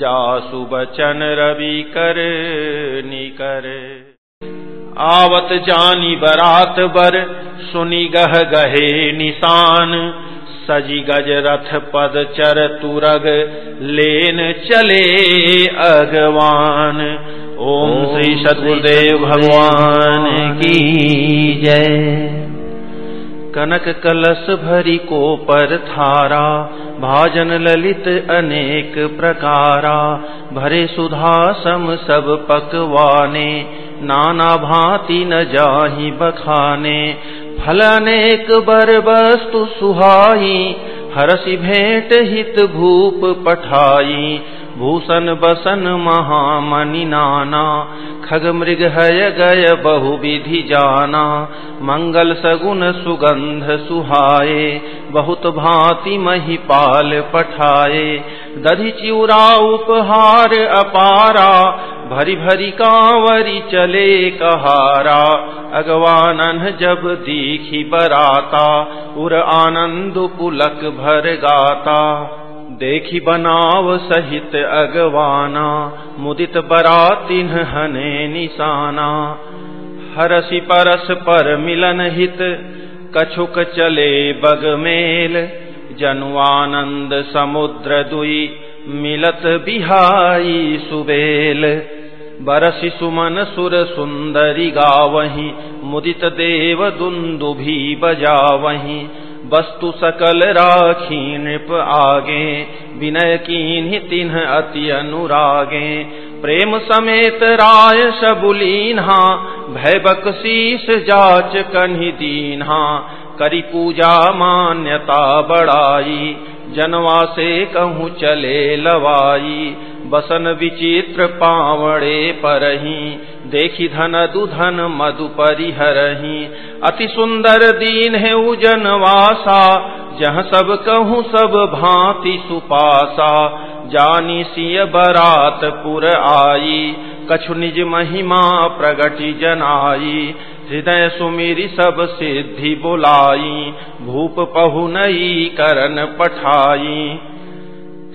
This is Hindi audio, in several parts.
जासु बचन रवि कर निकर। आवत जानी बरात बर सुनी गह गहे निशान। सजी गज रथ पद चर तुरग लेन चले अगवान। ओम श्री सदगुरुदेव भगवान की जय। कनक कलश भरी को पर थारा भाजन ललित अनेक प्रकारा, भरे सुधा सम सब पकवाने, नाना भांति न जाही बखाने। फल अनेक बर वस्तु सुहाई, हरसि भेंट हित भूप पठाई। भूषण बसन महामणि नाना, खग मृग हय गय बहु विधि जाना। मंगल सगुन सुगंध सुहाए बहुत भांति महिपाल पठाए। दधि चिउरा उपहार अपारा, भरी भरी कांवरी चले कहारा। अगवानन जब दीखी बराता उर आनंद पुलक भर गाता। देखी बनाव सहित अगवाना, मुदित बरातिन हने निशाना। हरसी परस पर मिलन हित कछुक चले बग मेल जनुआनंद समुद्र दुई मिलत बिहाई सुबेल। बरसि सुमन सुर सुंदरी गावही, मुदित देव दुंदु भी बजावही। वस्तु सकल राखी नृप आगे, विनय कीन्हि तिन्ह अति अनुरागे। प्रेम समेत राय सबुलीन्हा भय बकशीस जाच कन्हि दीन्हा, करी पूजा मान्यता बढ़ाई। जनवा से कहूँ चले लवाई। बसन विचित्र पावड़े परही, देखी धन दुधन मधु परिहरही। अति सुंदर दीन है उजनवासा जह सब कहूँ सब भांति सुपासा। जानी सिय बरात पुर आई। कछु निज महिमा प्रगति जनाई, हृदय सुमिरी सब सिद्धि बुलाई भूप पहु नई करन पठाई।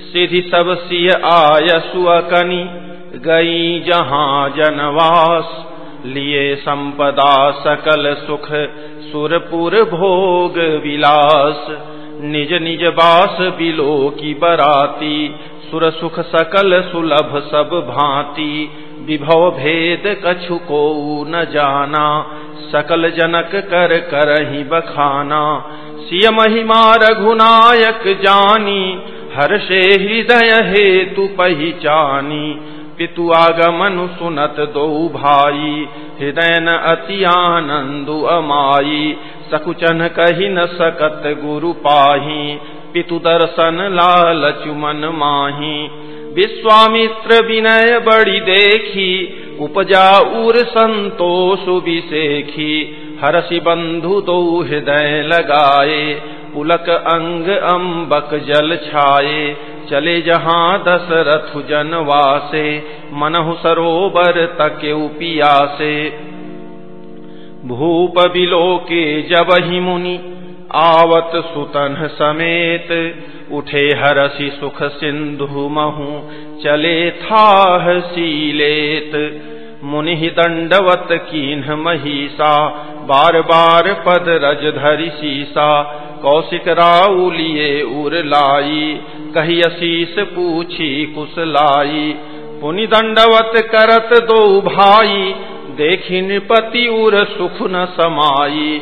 सिधि सब सिय आय सुअकनी गई जहाँ जनवास, लिए संपदा सकल सुख, सुरपुर भोग विलास। निज निज बास बिलो की बराती, सुर सुख सकल सुलभ सब भांति। विभव भेद कछु को न जाना, सकल जनक कर कर ही बखाना। सिय महिमा रघुनायक जानी, हर्षे हृदय हेतु पहचानी। पितु आगमन सुनत दो भाई, हृदय न अति आनंदु अमाई। सकुचन कही न सकत गुरु पाही, पितु दर्शन लाल चुमन माही। विश्वामित्र विनय बड़ी देखी, उपजा उर संतोष विशेखी। हरसि बंधु दो हृदय लगाए, पुलक अंग अम्बक जल छाए। चले जहाँ दशरथ जनवासे मनहु सरोवर तके पियासे भूप बिलो के जब ही मुनि आवत सुतन समेत, उठे हरसी सुख सिंधु महु, चले थाह सीलेत। मुनि दंडवत कीन्ह महिषा, बार बार पद रज धरि सीसा। कौशिक राउलिए उर लाई, कही अशीष पूछी कुशलाई पुनि दंडवत करत दो भाई, देखिन पति उर सुख न समाई।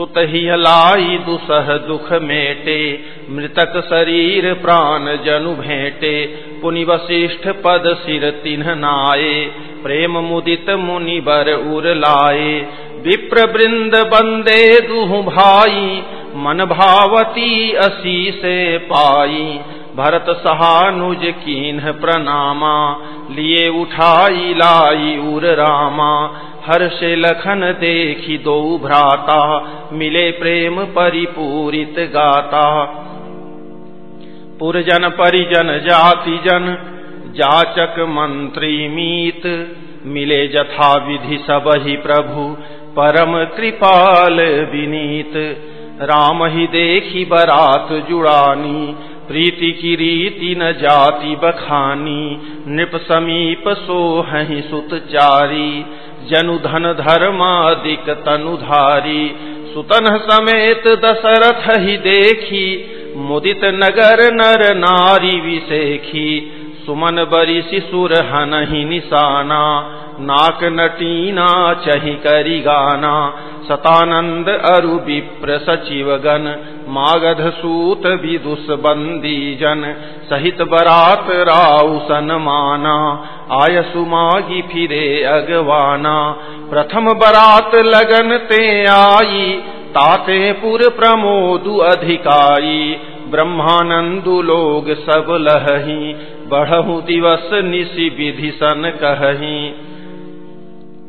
सुत ही लाई दुसह दुख मेटे, मृतक शरीर प्राण जनु भेटे। पुनि वशिष्ठ पद सिर तिन्ह नाये, प्रेम मुदित मुनि बर उर लाए विप्र वृंद बंदे दुहु भाई, मन भावती असी से पाई। भरत सहानुज कीन्ह प्रणामा, लिए उठाई लाई उर रामा। हर्षे लखन देखी दो भ्राता, मिले प्रेम परिपूरित गाता। पुरजन परिजन जाति जन जाचक मंत्री मीत, मिले जथा विधि सब ही प्रभु, परम कृपाल विनीत। राम ही देखी बरात जुड़ानी प्रीति की रीति न जाति बखानी, नृप समीप सो हही सुत चारी, जनु धन धर्मादिक तनुधारी सुतन समेत दशरथ ही देखी, मुदित नगर नर नारी विशेखी सुमन बरी शिशुर हनहि निशाना, नाक नटीना चही करी गाना। सतानंद अरु विप्र सचिव गण, मागध सूत विदुष बंदी जन, सहित बरात राउ सन माना आय सुमागी फिरे अगवाना। प्रथम बरात लगन ते आई, ताते पुर प्रमोदु अधिकाई। ब्रह्मानंदु लोग सब लही बढ़हु दिवस निशि विधि सन कही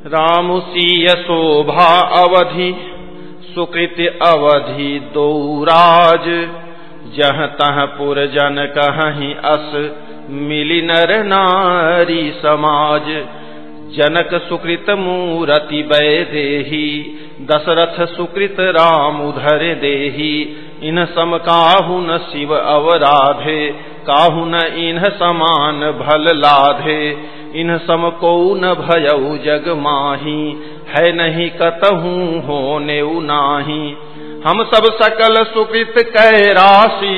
रामुसीय शोभा अवधि, सुकृत अवधि दौराज। जह तह पुर जन कहीं अस मिली नर नारी समाज। जनक सुकृत मूरति बै देही दशरथ सुकृत राम उधर देही। इन सम काहु न शिव अवराधे, काहु न इन्ह समान भल लाधे। इन सम को न भयऊ जग माही, है नहीं कतहू होने नाही। हम सब सकल सुकृत कै राशि,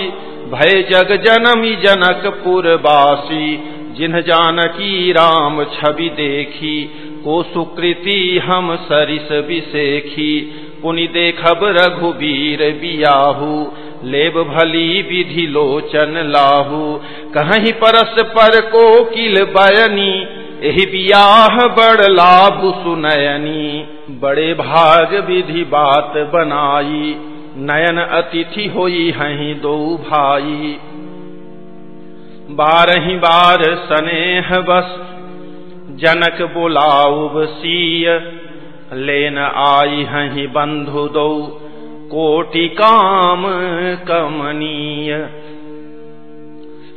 भय जग जनमी जनक पुरवासी जिन्ह जानकी राम छवि देखी, को सुकृति हम सरिस विशेखी पुनि देखब रघुबीर बियाहू लेब भली विधि लोचन लाहू। कहीं परस पर को किल बयनी, एहि बियाह बड़ लाभ सुनयनी। बड़े भाग विधि बात बनाई, नयन अतिथि होई हही दो भाई। बारही बार स्नेह बस, जनक बुलाऊ सीय। लेन आई हही बंधु दो। कोटि काम कमनीय।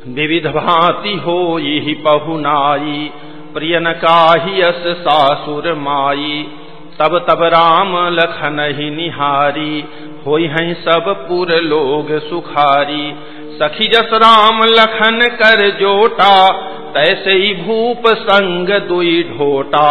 विविध भांति हो यही पहुनाई प्रियन काही अस सासुर माई। तब तब राम लखन ही निहारी हो हैं सब पुर लोग सुखारी। सखी जस राम लखन कर जोटा, तैसे ही भूप संग दुई ढोटा।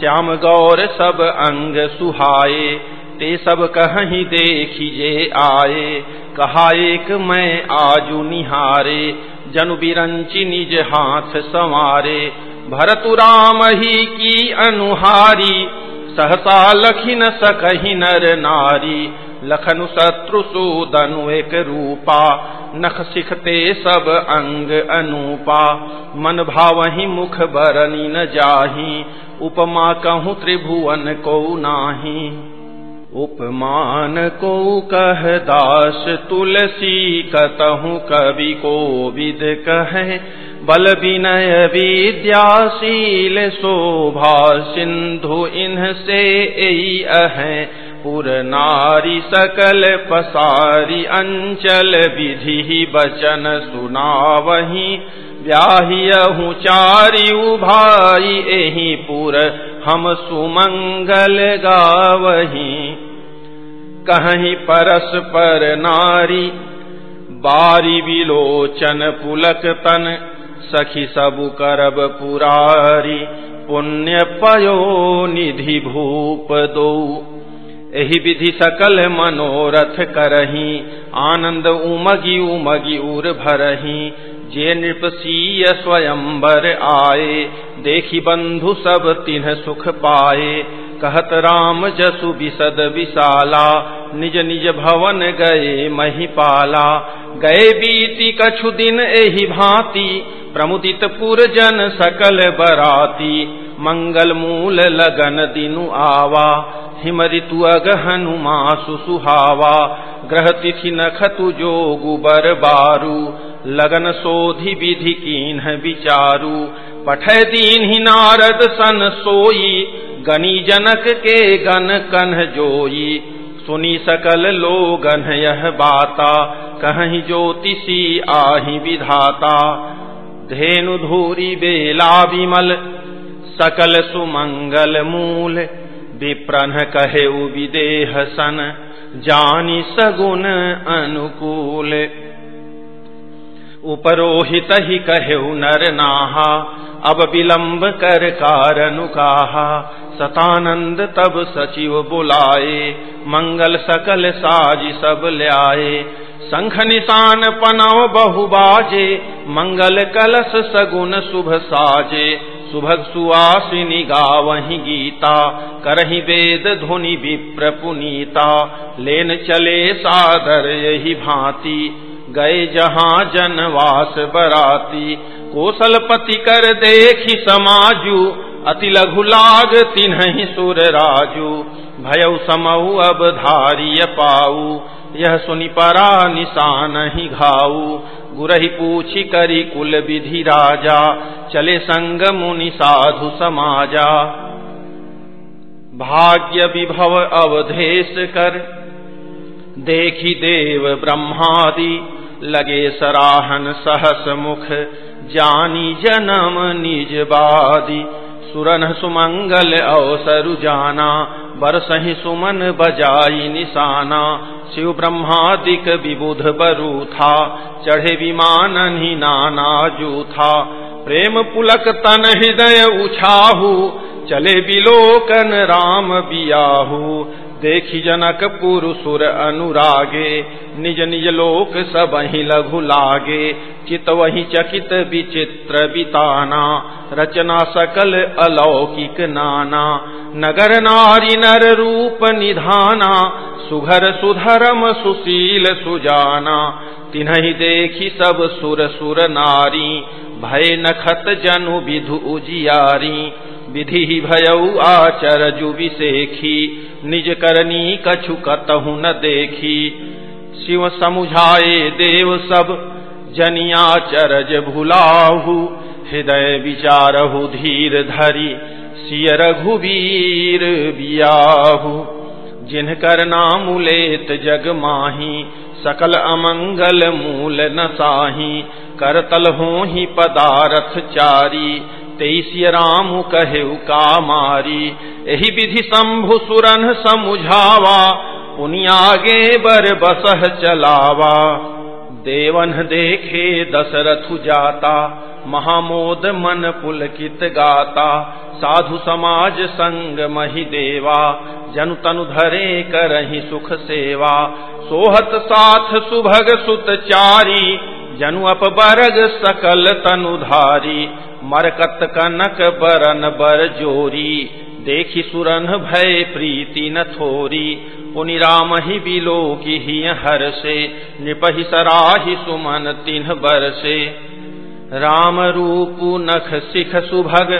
श्याम गौर सब अंग सुहाए ते सब कहीं देखिए आए। कहा एक मैं आजू निहारे, जनु बिरंची निज हाथ संवारे। भरतु राम ही की अनुहारी, सहसा लखिन सकही नर नारी। लखनु शत्रु सुदनु एक रूपा, नख सिखते सब अंग अनूपा। मन भावही मुख बरनी न जाही, उपमा कहूँ त्रिभुवन को नाही। उपमान को कह, दास तुलसी कतहु कवि को विद कहे, बल विनय विद्याशील शोभा सिंधु इनसे अह, पुर नारी सकल पसारी अंचल विधि बचन सुना वही व्याहियहु चारि भाई एही पुर हम सुमंगल गावही, कहीं परस पर नारी, बारी विलोचन पुलक तन, सखी सबु करब पुरारी, पुण्य पयो निधि भूप दो। एहि विधि सकल मनोरथ करही, आनंद उमगी उमगी उर भरही जे नृपसीय स्वयंबर आए देखी बंधु सब तिन्ह सुख पाए कहत राम जसु विसद विशाला, निज निज भवन गए महिपाला। गए बीती कछु दिन एहि भांति, प्रमुदित पुर जन सकल बराती। मंगल मूल लगन दिनु आवा हिम ऋतु अग हनुमासु सुहावा ग्रह तिथि नखतु जोगु बर बारू लगन सोधि विधि कीन विचारु। पठ दीन ही नारद सन सोई, गनी जनक के गन कन जोई। सुनी सकल लोगन यह बाता कहीं ज्योतिषी आही विधाता। धेनु धूरी बेला विमल, सकल सुमंगल मूल। विप्रन कहे विदेह सन, जानी सगुन अनुकूल। उपरोहित ही कहे नर नाहा, अब विलंब कर कारनु कहा। सतानंद तब सचिव बुलाए, मंगल सकल साज सब ल्याए। शंख निशान पनव बहु बाजे, मंगल कलश सगुन शुभ साजे। सुभग सुवासिनी गावही गीता, करही वेद ध्वनि विप्र पुनीता लेन चले सादर यही भांति। गए जहाँ जनवास बराती। कौशलपति कर देखी समाजू, अति लघु लाग तिन्ह सुर राजू। भयउ समऊ अब धारिय पाऊ यह सुनि परा निशान ही घाऊ। गुरही पूछी करी कुल विधि राजा, चले संग मुनि साधु समाजा। भाग्य विभव अवधेश कर, देखी देव ब्रह्मादि। लगे सराहन सहस मुख, जानी जन्म निज बादी। सुरन सुमंगल अवसरु जाना, बरसही सुमन बजाई निशाना। शिव ब्रह्मादिक विबुध बरु था चढ़े विमान ही नाना जू था प्रेम पुलक तन हृदय उछाहू, चले बिलोकन राम बियाहू। देखी जनक पुरुषुर अनुरागे, निज निज लोक सब ही लघु लागे। चित वही चकित विचित्र बिताना, रचना सकल अलौकिक नाना। नगर नारी नर रूप निधाना, सुघर सुधरम सुशील सुजाना। तिन्ह देखी सब सुर सुर नारी, भय नखत जनु विधु उजियारी। विधि भयऊ आचर जुविशेखी निज करनी कछु कतहु न देखी। शिव समुझाए देव सब जनिया चरज भुलाहु। हृदय विचारहु धीर धरी, सिय रघुवीर बियाहु। जिनकर नाम लेत जग माही, सकल अमंगल मूल न साही। करतल हो ही पदारथ चारी तेईसिय राम कहे का मारी यही विधि शंभु सुरन समुझावा, पुनियागे बर बसह चलावा। देवन देखे दशरथु जाता, महामोद मन पुलकित गाता। साधु समाज संग मही देवा, जनु तनु धरे करही सुख सेवा। सोहत साथ सुभग सुत चारी जनु अप बरग सकल तनुधारी, मरकत कनक बरन बर जोरी। देखी सुरन भय प्रीति न थोरी, पुनि राम ही बिलो की ही हर से निपहि सराहि सुमन तिन्ह बर से राम रूप नख सिख सुभग,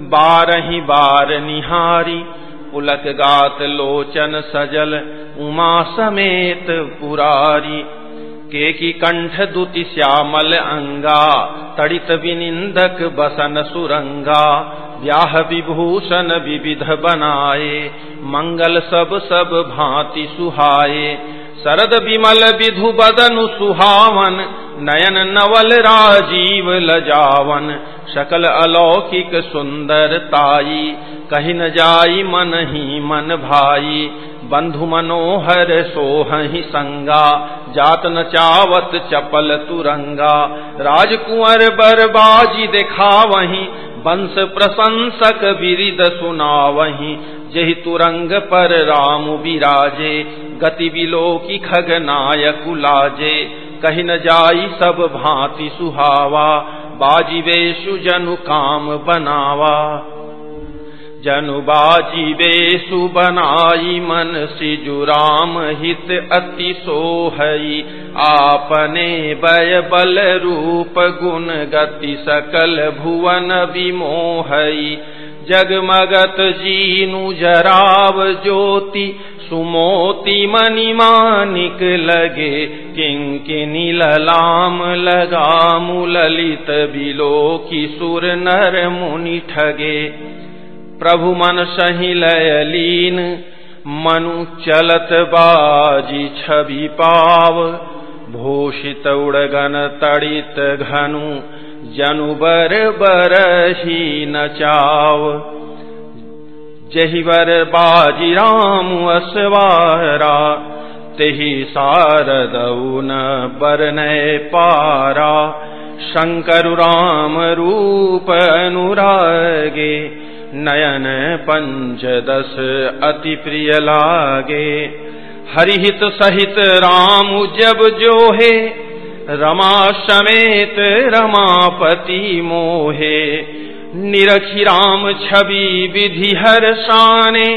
बारही बार निहारी। पुलक गात लोचन सजल, उमा समेत पुरारी। के की कंठ दुति श्यामल अंगा, तड़ित विनिंदक बसन सुरंगा, व्याह विभूषण विविध बनाए, मंगल सब सब भांति सुहाए। शरद विमल विधु बदनु सुहावन, नयन नवल राजीव लजावन, सकल अलौकिक सुंदर ताई, कही न जाई मन ही मन भाई, बंधु मनोहर सोहि संगा जात न चावत चपल तुरंगा। राजकुंवर बरबाजी देखा वही वंश प्रशंसक विरिद सुना वही जही तुरंग पर राम विराजे गति बिलो की खग नायक लाजे। कही न जाई सब भांति सुहावा, बाजी वेशु जनु काम बनावा। जनु बाजी बेसु बनाई मन सिजु राम हित अति सोहई। आपने बय बल रूप गुण गति सकल भुवन विमोहई। जगमगत जीनु जराव ज्योति सुमोति मणि मानिक लगे। किंकिनी ललाम लगामु ललित बिलो की सुर नर मुनि ठगे। प्रभु मन सही लयलीन मनु चलत बाजी छवि पाव। भूषित उड़गन तड़ित घनु, जनु बर बरही नचाव। जहिवर बाजी राम असवारा, तेहि सारदऊ न बरनय पारा। शंकर राम रूप अनुरागे नयन पंचदश अति प्रिय लागे। हरिहित सहित राम जब जो है रमा समेत रमापति मोहे। निरखी राम छवि विधि हर शाने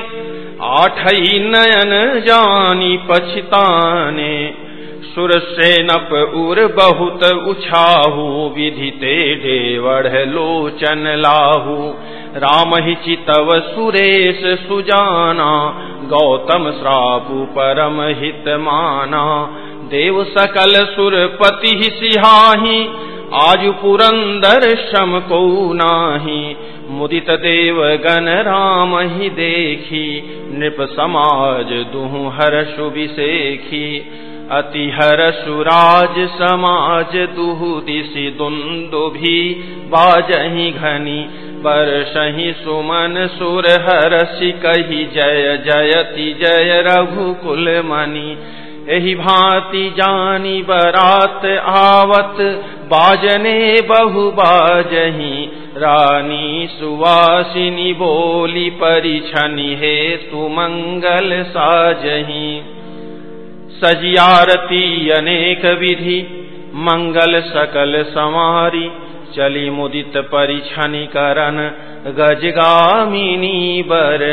आठई नयन जानी पछताने। सुर से नप उर बहुत उछाहू विधि ते डेवढ़ लोचन लाहू। राम ही चितव सुरेश सुजाना, गौतम श्रापु परम हित माना। देव सकल सुरपति सिहाही, आज पुरंदर श्रम को नाही। मुदित देव गण राम ही देखी, नृप समाज दुहु हर सुविशेखी अति हर सुराज समाज दुहु दिशि दुंदु भी, बाजही घनी बरसही सुमन सुर हरसि कही जय जयति जय रघुकुल मणि। एहि भांति जानी बरात आवत, बाजने बहु बाजही। रानी सुवासिनी बोली परिछनि हे सुमंगल साजही। सजियारती अनेक विधि मंगल सकल समारी चली मुदित परिछनि करन गजगामिनी बर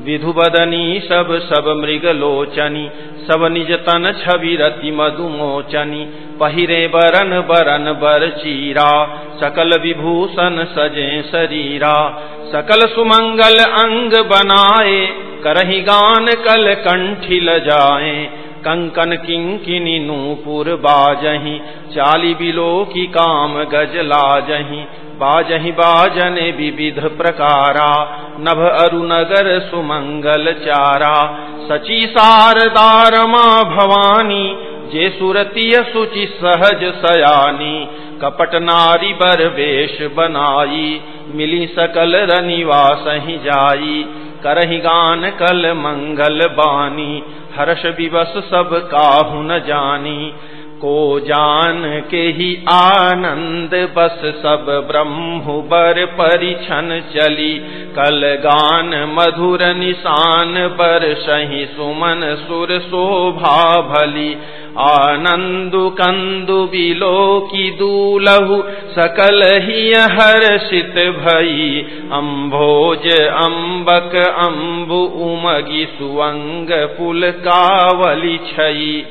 नारी विधु बदनी सब सब मृग लोचनी सब निज तन छवि रति मधुमोचनी, पहिरे बरन बरन बर चीरा, सकल विभूषण सजे शरीरा, सकल सुमंगल अंग बनाए, करही गान कल कंठिल जाए, कंकन किंकिनी नूपुर बाजही, चाली बिलो की काम गज लाजही बाजही बाजन विविध प्रकारा, नभ अरुनगर सुमंगल चारा। सची सारदार माँ भवानी, जे सुरतीय सुचि सहज सयानी। कपट नारी बर वेश बनाई, मिली सकल रनिवास ही जाई। करही गान कल मंगल बानी, हर्ष विवश सब काहु न जानी। को जान के ही आनंद बस सब ब्रह्म बर परिछन चली। कल गान मधुर निशान बर सही सुमन सुर शोभा भली। आनंदु कंदु बिलो की दूलहु सकल ही हर्षित भई। अम्भोज अम्बक अम्बु उमगी सुअंग पुल कावली छई।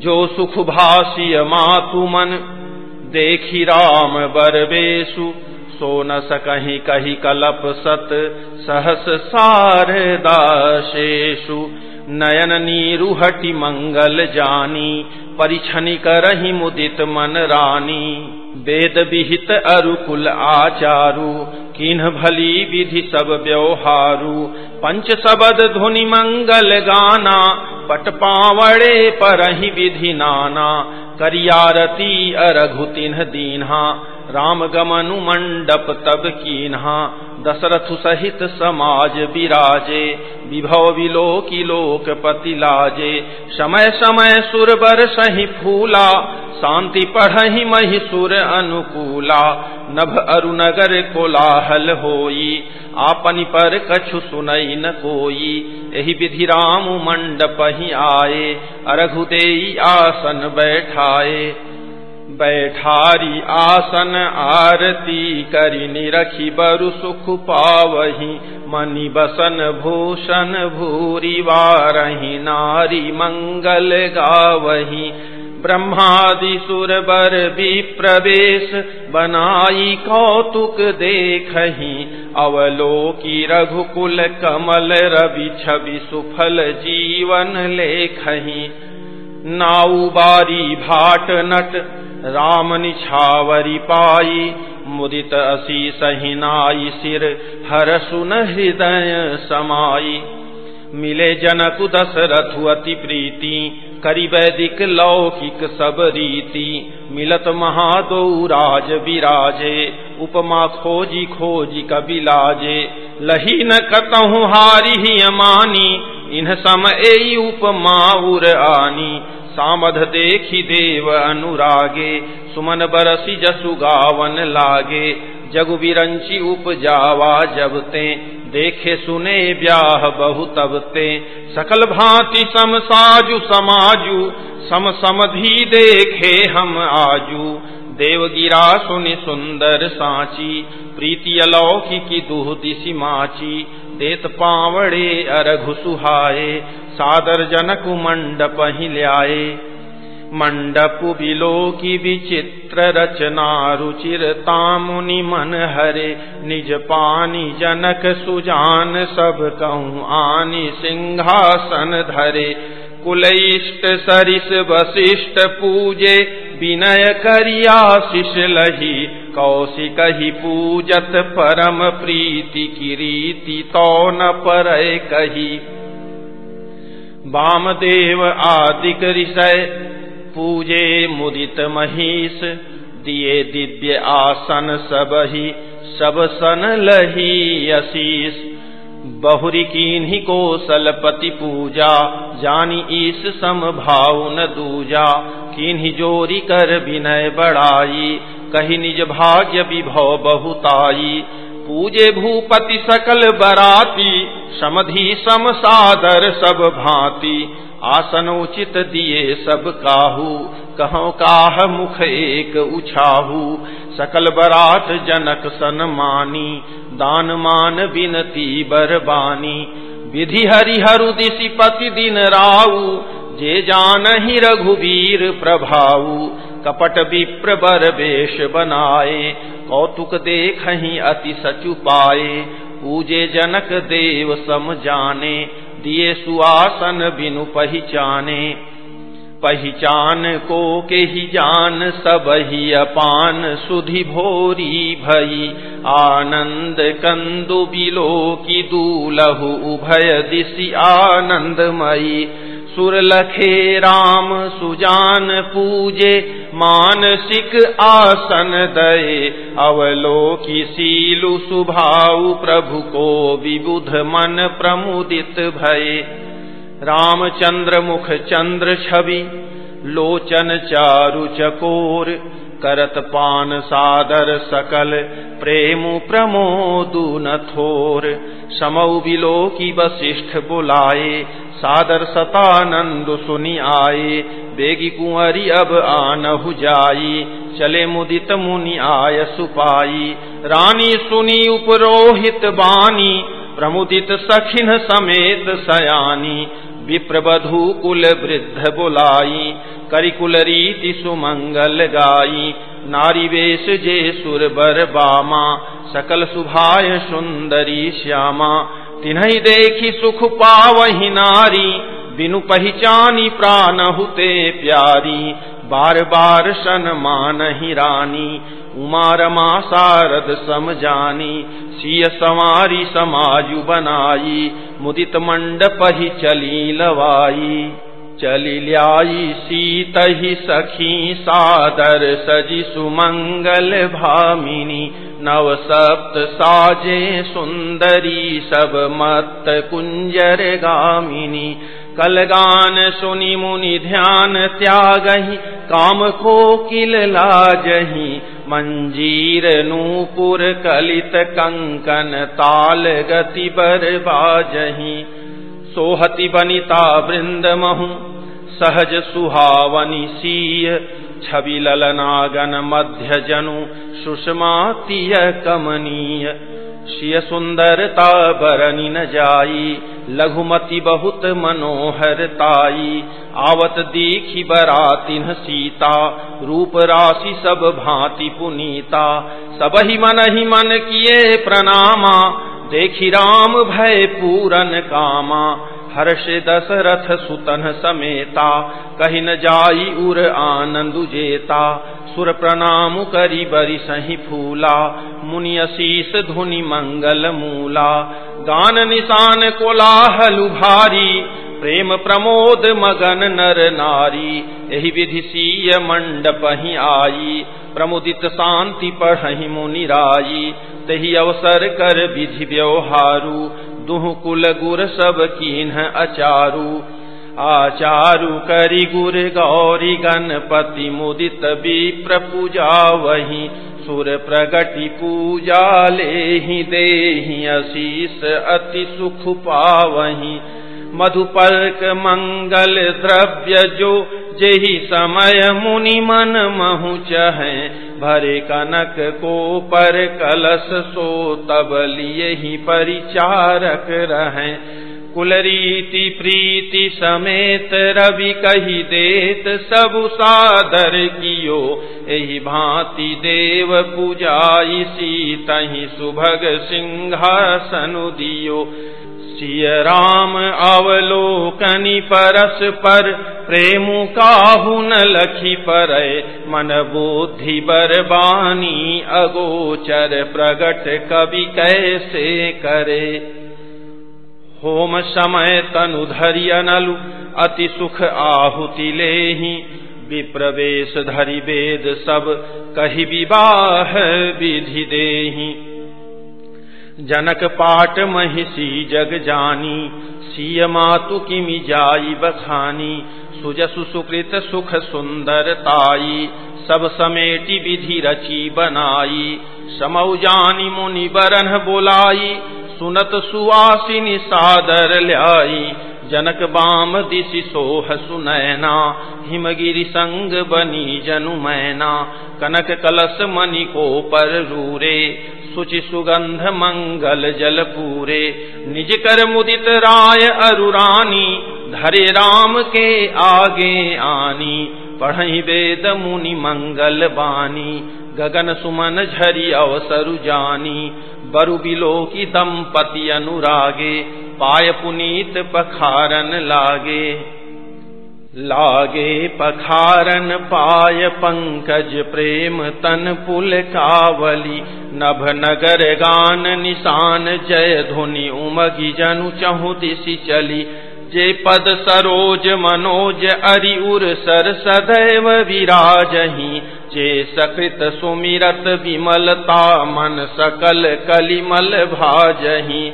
जो सुख भाष्य मातु मन, देखी राम बरबेशु सो न सकही कही कलप सत, सहस सारदाशेषु नयन नीरुहटि मंगल जानी, परिछनि करही मुदित मन रानी। वेद विहित अरुकुल आचारु, किन्ह भली विधि सब व्यवहारु। पंच सबद धुनि मंगल गाना पट पावड़े पर ही विधि नाना करियारती अरघु तिन्ह दीन्हा। राम गमनु मंडप तब कीन्हा। दशरथ सहित समाज विराजे विभव विलो की लोक पति लाजे। समय समय सुर बर सही फूला, शांति पढ़ही महिसुर अनुकूला। नभ अरुनगर कोलाहल होई, आपनि पर कछु सुनई न कोई। यही विधि राम मंडप ही आए अरघुदे आसन बैठाए बैठारी आसन आरती करी निरखी बरु सुख पावही मनि बसन भूषण भूरी वारही, नारी मंगल गावही। ब्रह्मादि सुर बर भी प्रवेश, बनाई कौतुक देखही। अवलोकी रघुकुल कमल रवि छवि सुफल जीवन लेखही। नाऊ बारी भाट नट, राम निछावरी पाई, मुदित असी सहिनाई सिर हर सुन हृदय समाई। मिले जनकु दशरथु अति प्रीति करी वैदिक लौकिक सब रीति। मिलत महादो राज विराजे उपमा खोजी खोजी कबिलाजे। लही न कतहु हारी ही अमानी इन सम ए उपमा उर आनी। सामध देखी देव अनुरागे। सुमन बरसी जसु गावन लागे। जगु बिरंची उपजावा जबते। देखे सुने ब्याह बहु तबते। सकल भांति सम साजु समाजु। सम समधि देखे हम आजू। देव गिरा सुनि सुंदर साची। प्रीति अलौकिकी दुह दिशि माची। देत पावड़े अरघु सुहाए, सादर जनक मंडप ही ल्याए। मंडप बिलो की विचित्र रचना, रुचिर तामुनि मन हरे। निज पानी जनक सुजान सब कहूँ, आनी सिंहासन धरे। कुलइष्ट सरिस वशिष्ठ पूजे विनय करिया लही, कौशिक ही पूजत परम प्रीति की रीति तो न पर कही। वामदेव आदिक ऋषय, पूजे मुदित महिष दिए दिव्य आसन सब ही, सब सन लही अशीष बहुरी कीन्ही सलपति पूजा, जानी ईस सम भाव न दूजा। किन्हीं जोरी कर विनय बढ़ाई कही निज भाग्य विभव बहुताई। पूजे भूपति सकल बराती, समधि सम सादर सब भांति। आसन उचित दिए सब काहू। कहो काह मुख एक उछाहू। सकल बरात जनक सन मानी। दान मान बिनती बरबानी विधि हरिहरु दिशि पति दिन राऊ जे जान ही रघुवीर प्रभाऊ। कपट विप्र बर वेश बनाए। कौतुक देख ही अति सचु पाए। पूजे जनक देव सम जाने। दिए सुआसन बिनु पहचाने। पहचान को के ही जान, सब ही अपान। सुधि भोरी भई, आनंद कंदु बिलो की दूलहु, उभय दिशि आनंदमयी। सुर लखे राम, सुजान पूजे मानसिक आसन दये अवलोकी सीलु सुभाऊ प्रभु को विबुध मन प्रमुदित भये रामचंद्र मुख चंद्र छवि, लोचन चारु चकोर, करत पान सादर सकल, प्रेम प्रमोदु न थोर। समऊ बिलो की वशिष्ठ बुलाए, सादर सतानंद सुनि आए, बेगी कुंवरी अब आनहु जाई चले मुदित मुनि आय सुपाई। रानी सुनी उपरोहित बानी, प्रमुदित सखिन समेत सयानी विप्रबधु कुल वृद्ध बुलाई, करिकुल रीति सुमंगल गाई। नारी वेश जे सुर बर बामा, सकल सुभाय सुंदरी श्यामा। तिन्ह देखी सुख पावही नारी, बिनु पहचानी प्राण हुते प्यारी। बार बार सन मान रानी, उमा रमा सारद सम जानी सिय समारी समाजु बनाई, मुदित मंडप ही चली लवाई। चली ल्याई सीत ही सखी सादर सजी सुमंगल भामिनी। नव सप्त साजे सुंदरी सब मत कुंजर गामिनी। कलगान सुनि मुनि ध्यान त्यागही, काम को किल लाजही। मंजीर नूपुर कलित कंकन ताल गति बर बाजही। सोहति बनिता वृंद महु सहज सुहावनी सीय छवि ललनागन मध्य जनु सुषमा तिय कमनीय। शिय सुंदरता बरनी न जाई, लघुमति बहुत मनोहर ताई। आवत दीखी बरातिन सीता, रूप राशि सब भांति पुनीता। सब ही मन ही मन किए प्रणामा देखी राम भय पूरन कामा, हर्ष दशरथ सुतन समेता। कही न जाई उर आनंद जेता, सुर प्रणाम करी बरी सही फूला। मुनि अशीष धुनि मंगल मूला। गान निशान कोलाहलु भारी, प्रेम प्रमोद मगन नर नारी। यही विधि सीय मंडप ही आई, प्रमुदित शांति पढ़ही मुनि राई। तही अवसर कर विधि व्यवहारू। दुह कुल गुर सब कीन अचारू। आचारु करी गुर गौरी गणपति मुदित विप्र पूजा वही। सुर प्रगति पूजा ले ही दे अशीष अति सुख पावही। मधुपर्क मंगल द्रव्य जो जेहि समय मुनि मन महु चहे। भरे कनक को पर कलश सो तब लिए ही परिचारक रहे। कुल रीति प्रीति समेत रवि कही देत, सब सादर कियो। यही भांति देव पूजाई सीतहि सुभग सिंहासनु दियो। सिय राम अवलोकनि परस पर प्रेमु काहु न लखी पर, मन बुद्धि बरबानी अगोचर, प्रगट कवि कैसे करे? होम समय तनु धरि अनलु अति सुख आहुति लेही। विप्रवेश धरि वेद सब, कही विवाह विधि देही। जनक पाट महिषी जग जानी, सीय मातु किमि जाई बखानी, सुजसु सुकृत सुख सुंदर ताई, सब समेटि विधि रची बनाई। समौ जानी मुनि बरन बोलाई, सुनत सुवासिनी सादर ल्याई। जनक बाम दिशि सोह सुनैना, हिमगिरि संग बनी जनु मैना। कनक कलश मणि को पर रूरे सुचि सुगंध मंगल जल पूरे। निज कर मुदित राय अरुरानी, धरे राम के आगे आनी। पढ़ई वेद मुनि मंगल बानी, गगन सुमन झरी अवसरु जानी। बरु बिलो की दंपति अनुरागे, पाय पुनीत पखारन लागे। लागे पखारन पाय पंकज प्रेम तन पुल कावली। नभ नगर गान निशान जय धुनि उमगी जनु चहु दिशि चली। जे पद सरोज मनोज अरि उर सर सदैव विराजही। जे सकृत सुमिरत विमलता मन सकल कलिमल भाजही।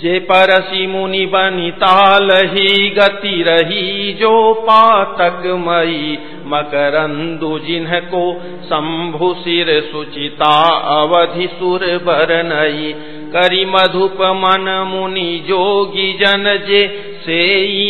जे परसी मुनि बनी तालही गति रही जो पातक मई मकरंदु जिन्ह को शंभु सिर सुचिता अवधि सुर बरनई करी मधुप मन मुनि जोगी जन जे से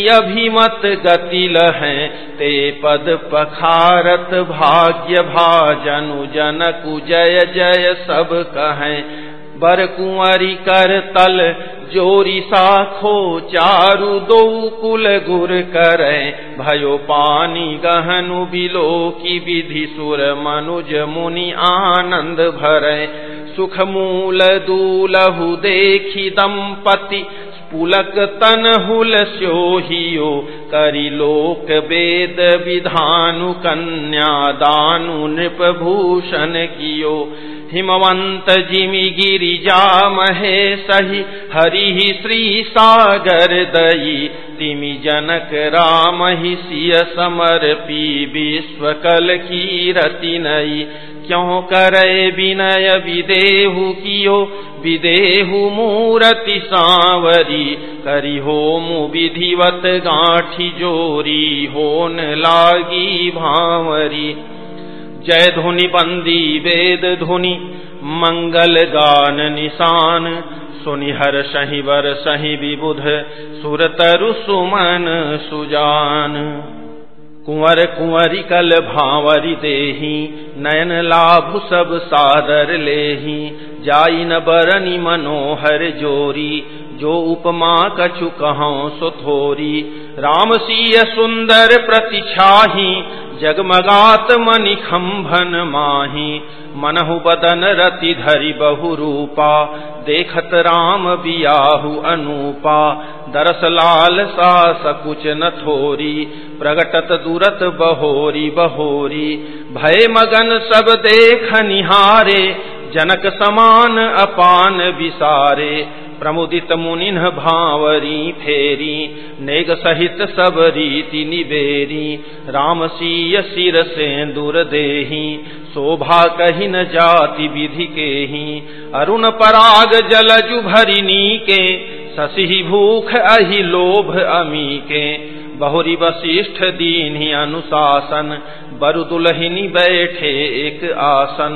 अभिमत गति लहें, ते पद पखारत भाग्य भाजनु जनकु जय जय सब कहें। बर कुंवरी कर तल, जोरी साखो चारु दो कुल गुर करे। भयो पानी गहनु बिलो की विधि सुर मनुज मुनि आनंद भरे। सुख मूल दूलहु देखी दंपति, पुलक तन हुल स्योहियो। करी लोक वेद विधानु कन्या दानु नृप भूषण कियो। हिमवंत जिमि गिरिजा महे सही हरि श्री सागर दई तिमि जनक राम ही सिय समर्पी विश्व कल की रति नई क्यों करे विनय विदेहु कियो? विदेहु मूरति सांवरी। करी होमु विधिवत गाठी जोरी। होन लागी भावरी। जय धुनि बंदी वेद धुनि मंगल गान निशान। सुनिहर सही वर सही विबुध, सुरतरु सुमन सुजान। कुंवर कुंवरी कल भावरी देही, नयन लाभ सब सादर लेही। जाई न बरनी मनोहर जोरी, जो उपमा कछु कहो सुथोरी राम सीय सुंदर प्रतिछाही जगमगात मनि खम्भन माही, मनहु बदन रति धरि बहु रूपा, देखत राम बियाहु अनूपा, दरस लाल सा सकुच न थोरी, प्रगटत दूरत बहोरी बहोरी, भय मगन सब देख निहारे, जनक समान अपान विसारे प्रमुदित मुनिन भावरी फेरी नेग सहित सब रीति निबेरी राम सीय सिर से दूर देही शोभा कही न जाति विधि के ही अरुण पराग जलजु भरिनी के शशि भूख अहि लोभ अमी के बहुरी वशिष्ठ दीन अनुशासन, बरु दुलहिनी बैठे एक आसन।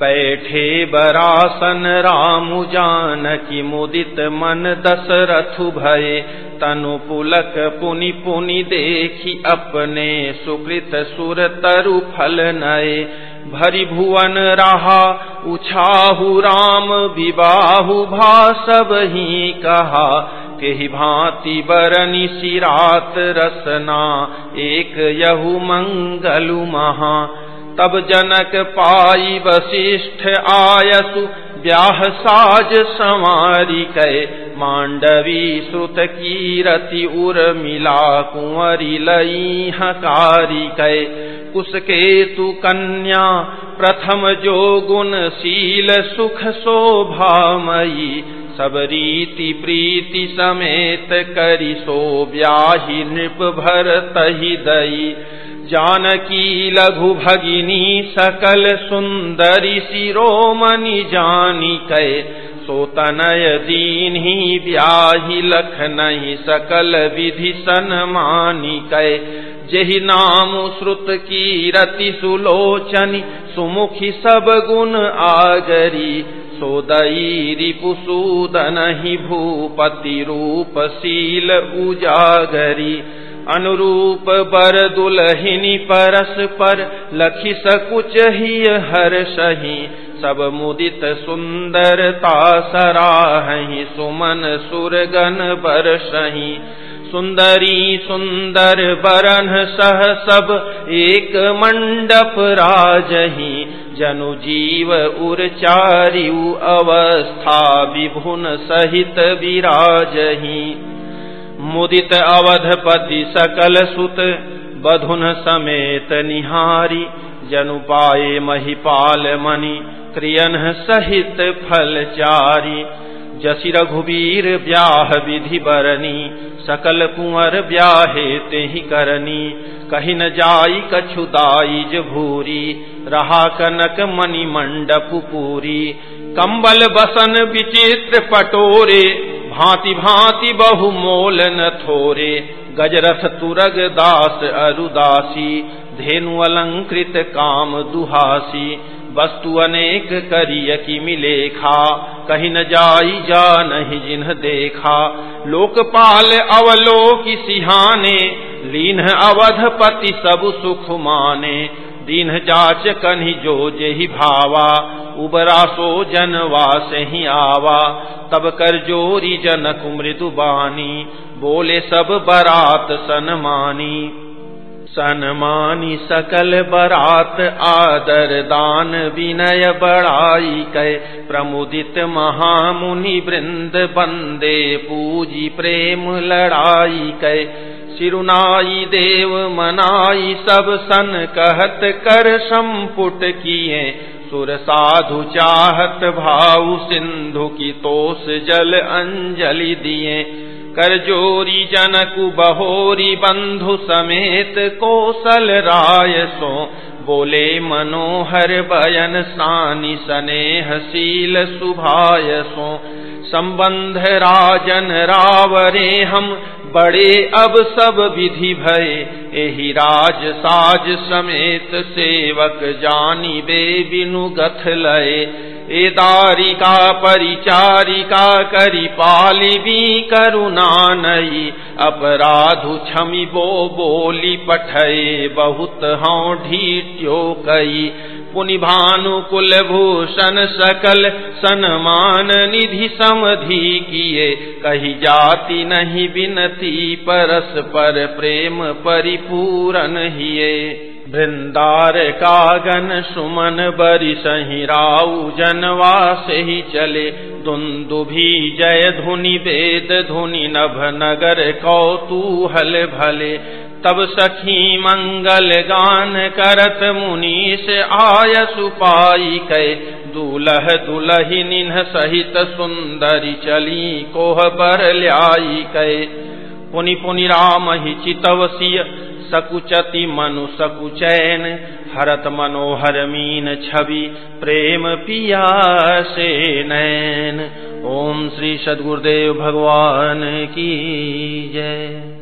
बैठे बरासन राम जानकी मुदित मन दशरथु भये। तनु पुलक पुनि पुनि देखी अपने सुकृत सुर तरु फल नये। भरि भुवन रहा, उछाहु राम विबाहु भा सब ही कहा। के भांति बरनी सिरात रसना, एक यहु मंगलु महा। तब जनक पाई वशिष्ठ आयसु, ब्याह साज संवारी कै मांडवी सुत कीरति उर मिला कुंवरी लई हकारी कै कुसके तु कन्या प्रथम जो गुण शील सुख शोभामयी, सब रीति प्रीति समेत करी सो ब्याही नृप भर तही दई। जानकी लघु भगिनी सकल सुंदरी शिरोमणि जानी कै सोतनय दीन ही ब्याही लख नहीं सकल विधि सनमानी कै जही नाम श्रुत की रति सुलोचनी, सुमुखी सब गुण आगरी सोदई रिपुसूदन ही भूपति रूप शील उजागरी। अनुरूप बर दुलहिनी परस पर लखी सकुच ही हर सही। सब मुदित सुंदरता सराहि सुमन सुरगन बरसही सुंदरी सुंदर बरन सह सब एक मंडप राजही। जनु जीव उर्चारियु अवस्था, विभुन सहित विराजही। मुदित अवधपति सकल सुत, बधुन समेत निहारी जनु पाए महिपाल मणि क्रियन सहित फल चारी। जसी रघुवीर ब्याह विधि बरनी, सकल कुंवर ब्याहे ते करनी। कही न जाई कछुदाई भूरी, रहा कनक मणि मंडप पूरी। कंबल बसन विचित्र पटोरे भांति भांति बहुमोल न थोरे गजरथ तुरग दास अरुदासी, धेनु अलंकृत काम दुहासी। वस्तु अनेक करिय की मिलेखा, कहीं न जाई जा नहीं जिन्ह देखा। लोकपाल अवलोक सिहाने लीन अवधपति सब सुख माने। दीन जाच कन्ही जो जेहि भावा उबरा सो जनवास ही आवा, तब कर जोरी जनक मृदु बानी, बोले सब बरात सनमानी सनमानी सकल बरात, आदर दान विनय बड़ाई कै प्रमुदित महामुनि वृंद बंदे, पूजी प्रेम लड़ाई कै सिरुनाई देव मनाई, सब सन कहत कर संपुट किए। सुर साधु चाहत भाऊ सिंधु की तोस जल अंजलि दिए। करजोरी जनकु बहोरी बंधु समेत कोसल राय सो। बोले मनोहर बयन सानी स्नेहशील सुभाय सो। संबंध राजन रावरे हम, बड़े अब सब विधि भय। एहि राज साज समेत सेवक जानी बे बिनु गथ लय। ए दारिका परिचारिका करी पालिबी करुणा नई। अपराधु छमी बो बोली पठय, बहुत हाँ ढीट्यो कई। कुल भूषण सकल सनमान निधि समधि किए। कही जाति नहीं बिनती परस पर प्रेम परिपूरन हिये वृंदार कागन सुमन बरि सही राउ जनवास ही चले। दुन्दुभी जय धुनि वेद धुनि नभ नगर कौतूहल भले। तब सखी मंगल गान करत मुनीष आय सुपाई कै। दूल्ह दुलही निन्ह सहित सुंदरी चली कोह बर ल्याई कै। पुनि पुनि राम ही चितवसिय सकुचति मनु सकुचैन। हरत मनोहर मीन छवि, प्रेम पिया से नैन। ओम श्री सदगुरुदेव भगवान की जय।